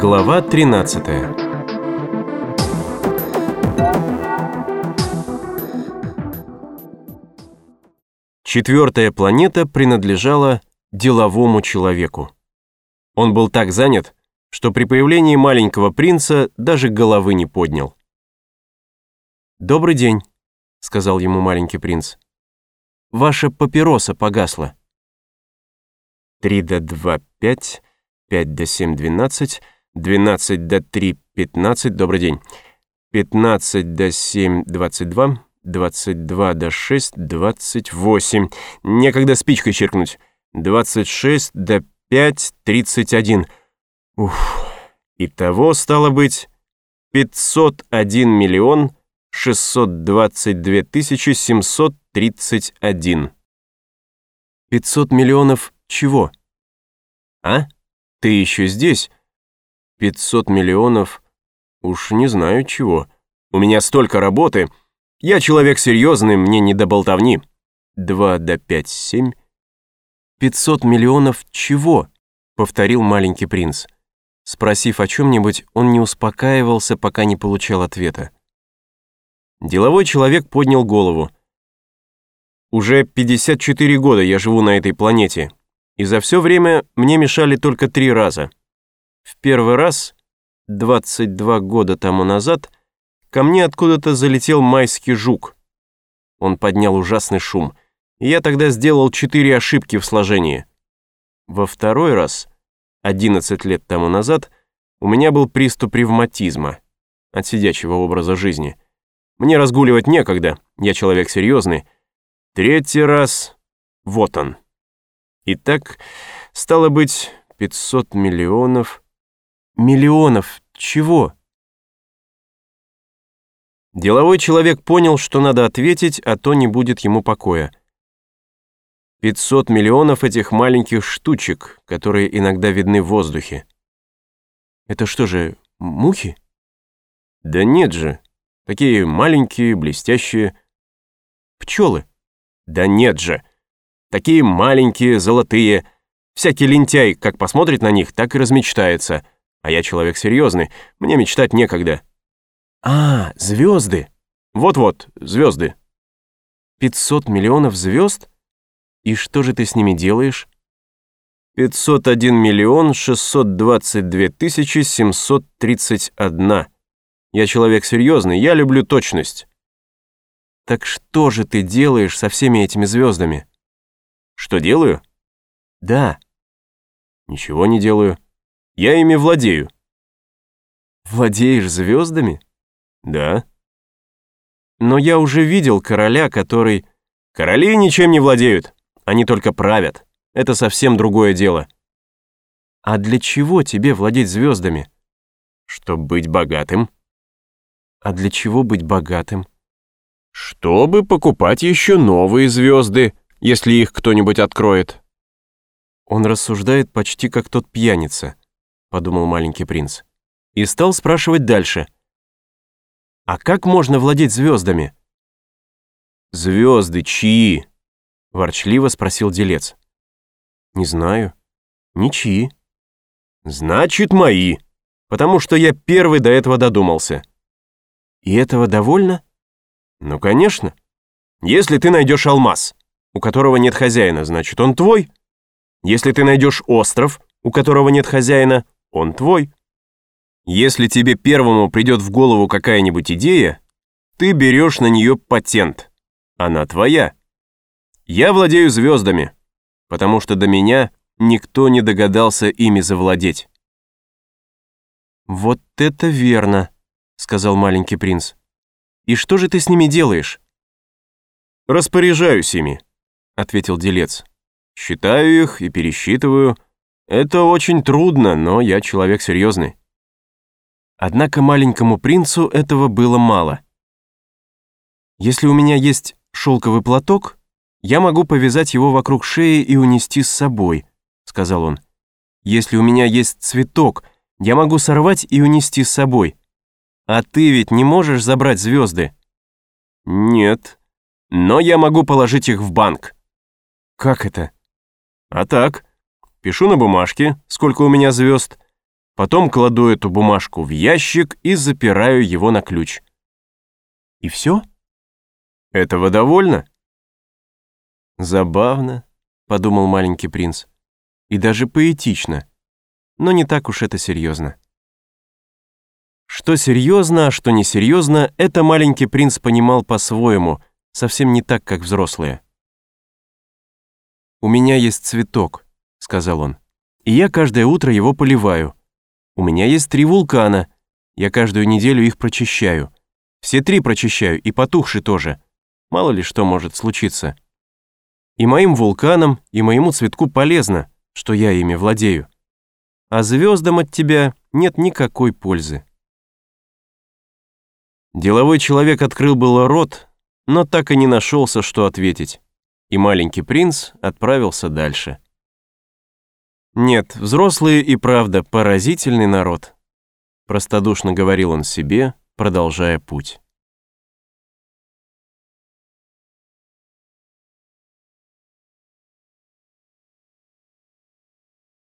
Глава 13 Четвертая планета принадлежала деловому человеку. Он был так занят, что при появлении маленького принца даже головы не поднял. «Добрый день», — сказал ему маленький принц. «Ваша папироса погасла». «Три до два — пять, пять до семь — двенадцать, двенадцать до три — пятнадцать, добрый день, пятнадцать до семь — двадцать два, двадцать два до шесть — двадцать восемь, некогда спичкой черкнуть, двадцать шесть до пять — тридцать один». Уф, итого стало быть 501 миллион 622 тысячи 731. 500 миллионов чего? А? Ты еще здесь? 500 миллионов... Уж не знаю чего. У меня столько работы. Я человек серьезный, мне не до болтовни. 2 до 5, 7. 500 миллионов чего? Повторил маленький принц. Спросив о чем-нибудь, он не успокаивался, пока не получал ответа. Деловой человек поднял голову. «Уже 54 года я живу на этой планете, и за все время мне мешали только три раза. В первый раз, 22 года тому назад, ко мне откуда-то залетел майский жук. Он поднял ужасный шум, и я тогда сделал четыре ошибки в сложении. Во второй раз — 11 лет тому назад у меня был приступ ревматизма от сидячего образа жизни. Мне разгуливать некогда, я человек серьезный. Третий раз — вот он. Итак, стало быть, 500 миллионов... Миллионов чего? Деловой человек понял, что надо ответить, а то не будет ему покоя. 500 миллионов этих маленьких штучек, которые иногда видны в воздухе. Это что же, мухи? Да нет же. Такие маленькие, блестящие. Пчелы? Да нет же. Такие маленькие, золотые. Всякий лентяй, как посмотрит на них, так и размечтается. А я человек серьезный, мне мечтать некогда. А, звезды. Вот-вот, звезды. 500 миллионов звезд? И что же ты с ними делаешь? 501 миллион 622 тысячи 731. Я человек серьезный, я люблю точность. Так что же ты делаешь со всеми этими звездами? Что делаю? Да. Ничего не делаю. Я ими владею. Владеешь звездами? Да. Но я уже видел короля, который... Короли ничем не владеют. Они только правят. Это совсем другое дело. А для чего тебе владеть звездами? Чтобы быть богатым. А для чего быть богатым? Чтобы покупать еще новые звезды, если их кто-нибудь откроет. Он рассуждает почти как тот пьяница, подумал маленький принц. И стал спрашивать дальше. А как можно владеть звездами? Звезды чьи? Ворчливо спросил делец. «Не знаю. Ничьи». «Значит, мои, потому что я первый до этого додумался». «И этого довольно?» «Ну, конечно. Если ты найдешь алмаз, у которого нет хозяина, значит, он твой. Если ты найдешь остров, у которого нет хозяина, он твой. Если тебе первому придет в голову какая-нибудь идея, ты берешь на нее патент. Она твоя. Я владею звездами, потому что до меня никто не догадался ими завладеть. «Вот это верно», — сказал маленький принц. «И что же ты с ними делаешь?» «Распоряжаюсь ими», — ответил делец. «Считаю их и пересчитываю. Это очень трудно, но я человек серьезный». Однако маленькому принцу этого было мало. «Если у меня есть шелковый платок, «Я могу повязать его вокруг шеи и унести с собой», — сказал он. «Если у меня есть цветок, я могу сорвать и унести с собой. А ты ведь не можешь забрать звезды?» «Нет, но я могу положить их в банк». «Как это?» «А так, пишу на бумажке, сколько у меня звезд, потом кладу эту бумажку в ящик и запираю его на ключ. И все? Этого довольно? Забавно, подумал маленький принц, и даже поэтично, но не так уж это серьезно. Что серьезно, а что несерьезно, это маленький принц понимал по-своему, совсем не так, как взрослые. «У меня есть цветок», — сказал он, — «и я каждое утро его поливаю. У меня есть три вулкана, я каждую неделю их прочищаю. Все три прочищаю, и потухший тоже. Мало ли что может случиться. И моим вулканам, и моему цветку полезно, что я ими владею. А звездам от тебя нет никакой пользы. Деловой человек открыл было рот, но так и не нашелся, что ответить, и маленький принц отправился дальше. «Нет, взрослые и правда поразительный народ», простодушно говорил он себе, продолжая путь.